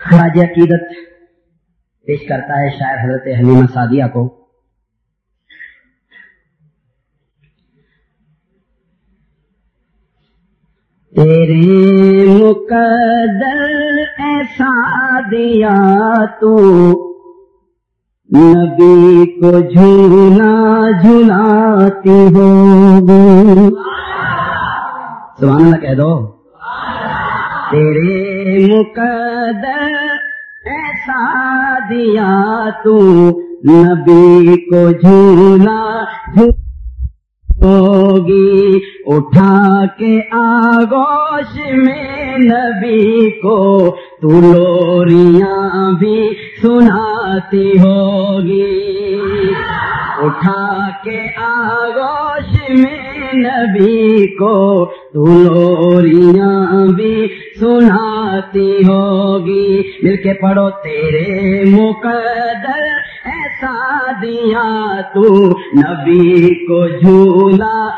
خراج عقیدت پیش کرتا ہے شاعر حضرت حلیمہ سعدیہ کو۔ تیرے مقدر ایسا دیا تو نبی کو جھولا جھلاتی ہوگی سبحان اللہ کہہ دو۔ تیرے مقدر ایسا دیا تو نبی کو جھولا۔ ہوگی اٹھا کے آگوش میں نبی کو تو لوریاں بھی سناتی ہوگی۔ اٹھا کے آگوش میں نبی کو تو لوریاں بھی سناتی ہوگی۔ مل کے پڑھو تیرے مقدر ایسا دیا تو نبی کو جھولا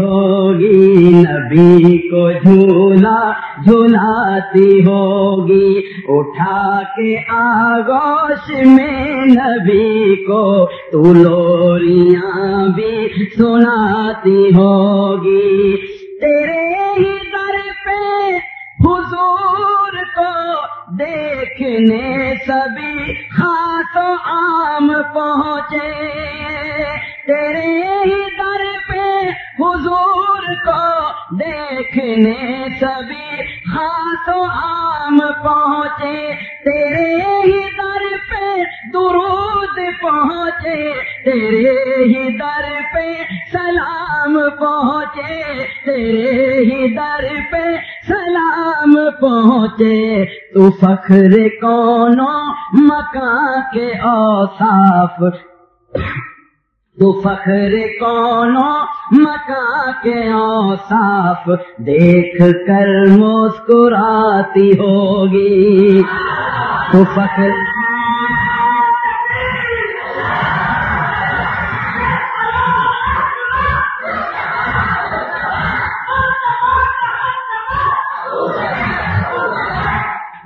ہوگی، نبی کو جھولا، جھولاتی ہوگی۔ اٹھا کے آگوش میں نبی کو تو لوریاں بھی سناتی ہوگی۔ تیرے ہی در پہ حضور کو دیکھنے سبھی خاص عام پہنچے۔ تیرے ہی در پہ حضور کو دیکھنے سبھی خاص و عام پہنچے۔ تیرے ہی در پہ درود پہنچے۔ تیرے ہی در پہ سلام پہنچے۔ تیرے ہی در پہ سلام پہنچے تو فخر کونوں مکان کے اوصاف۔ تو فخر کونوں مکان کے اوصاف۔ دیکھ کر مسکراتی ہوگی۔ تو فخر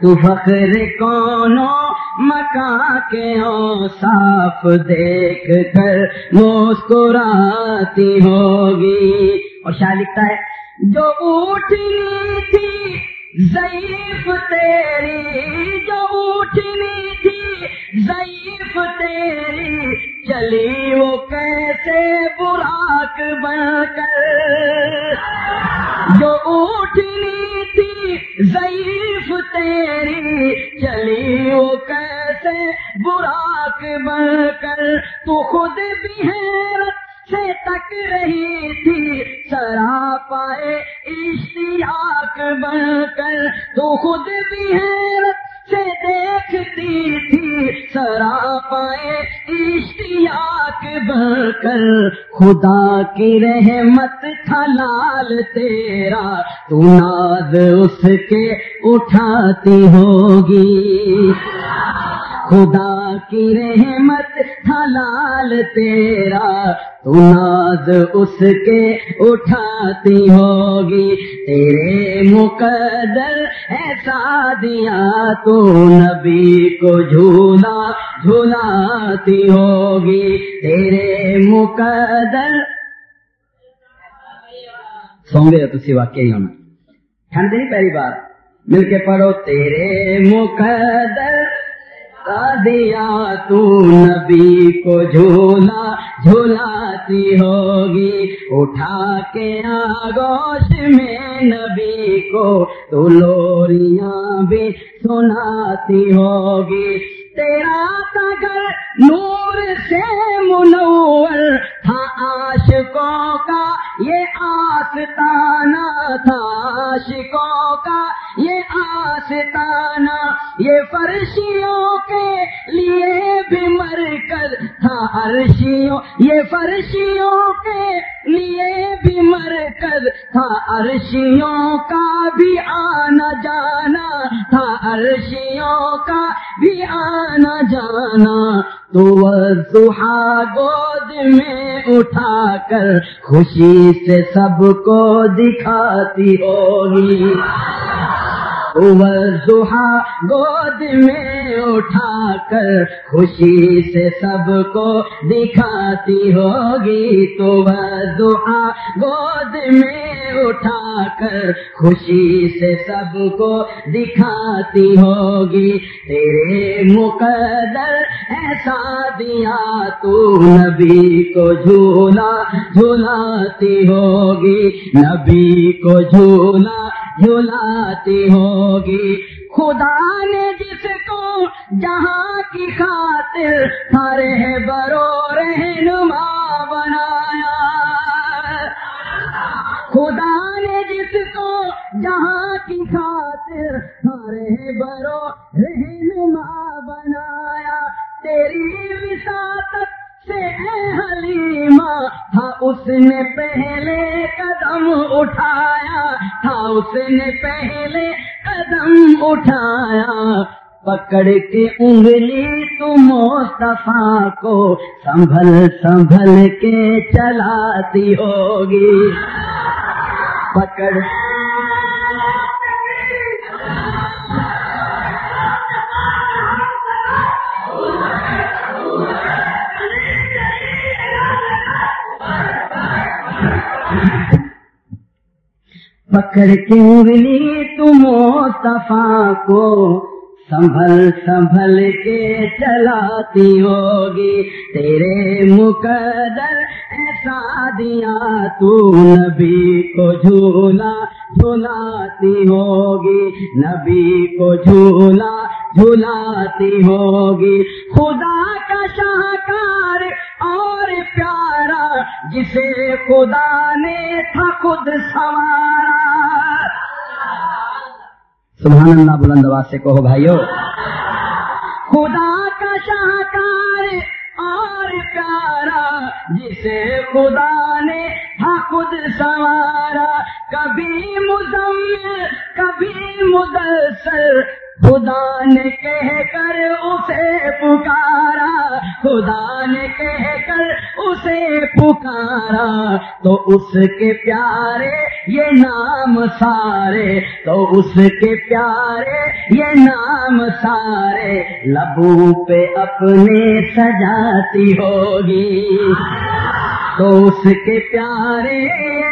تو فخر کونوں مکان کے صاف دیکھ کر مسکراتی ہوگی۔ اور شاید لکھتا ہے، جو اٹھنی تھی، ضعیف تیری، جو اٹھنی تھی، ضعیف تیری، چلی وہ کیسے براک بن کر۔ جو اٹھنی تھی، ضعیف تیری چلی وہ کیسے براک بن کر؟ تو خود بھی حیرت سے تک رہی تھی سرا پائے اشتیاق بن کر۔ تو خود بھی حیرت سے دیکھتی تھی سرا پائے کے بن کر خدا کی رحمت تھا لال تیرا، تو ناد اس کے اٹھاتی ہوگی۔ خدا کی رحمت حلال تیرا، تو ناز اس کے اٹھاتی ہوگی۔ تیرے مقدر ایسا دیا تو نبی کو جھولا، جھولاتی ہوگی۔ تیرے مقدر سو گے تو واقعی ہونا۔ ٹھنڈ نہیں پہلی بار۔ مل کے پڑھو، تیرے مقدر دیا تو نبی کو جھولا جھولاتی ہوگی۔ اٹھا کے آگوش میں نبی کو تو لوریاں بھی سناتی ہوگی۔ تیرا گھر نور سے منور تھا عاشقوں کا، یہ آستانہ تھا عاشقوں کا۔ یہ آستانہ، یہ فرشیوں کے لیے بھی مرکز تھا۔ عرشیوں، یہ فرشیوں کے لیے بھی مرکز تھا۔ عرشیوں کا بھی آنا جانا تھا۔ عرشیوں کا بھی آنا جانا۔ تو گود میں اٹھا کر خوشی سے سب کو دکھاتی ہوگی۔ وضحا گود میں اٹھا کر خوشی سے سب کو دکھاتی ہوگی تو وضحا گود میں اٹھا کر خوشی سے سب کو دکھاتی ہوگی تیرے مقدر ایسا دیا تو نبی کو جھولا جھولاتی ہوگی نبی کو جھولا جھولاتی ہوگی۔ خدا نے جس کو جہاں کی خاطر ہر برو اس نے پہلے قدم اٹھایا تھا، اس نے پہلے قدم اٹھایا۔ پکڑ کے انگلی تم مصطفیٰ کو سنبھل سنبھل کے چلاتی ہوگی۔ پکڑ پکڑ کے انگلی تم صفا کو؟ سنبھل سنبھل کے چلاتی ہوگی تیرے مقدر ایسا دیا تو نبی کو جھولا جھولاتی ہوگی، نبی کو جھولا جھولاتی ہوگی۔ خدا کا شاہکار اور پیارا، جسے خدا نے تھا خود سوارا سبحان اللہ بلند آواز سے کہو بھائیو۔ خدا کا شاہکار اور پیارا، جسے خدا نے تھا خود سوارا کبھی مزمل، کبھی مدلسل خدا نے کہہ کر اسے پکارا، خدا نے کہہ کر اسے پکارا۔ تو اس کے پیارے یہ نام سارے، تو اس کے پیارے یہ نام سارے۔ لبوں پہ اپنے سجاتی ہوگی۔ تو اس کے پیارے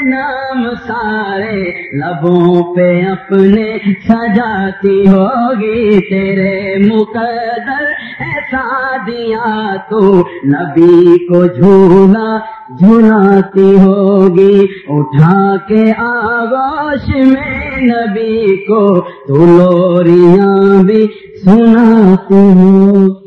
نام سارے لبوں پہ اپنے سجاتی ہوگی تیرے مقدر ایسا دیا تو نبی کو جھولا جھولاتی ہوگی اٹھا کے آغاش میں نبی کو تو لوریاں بھی سناتی ہوگی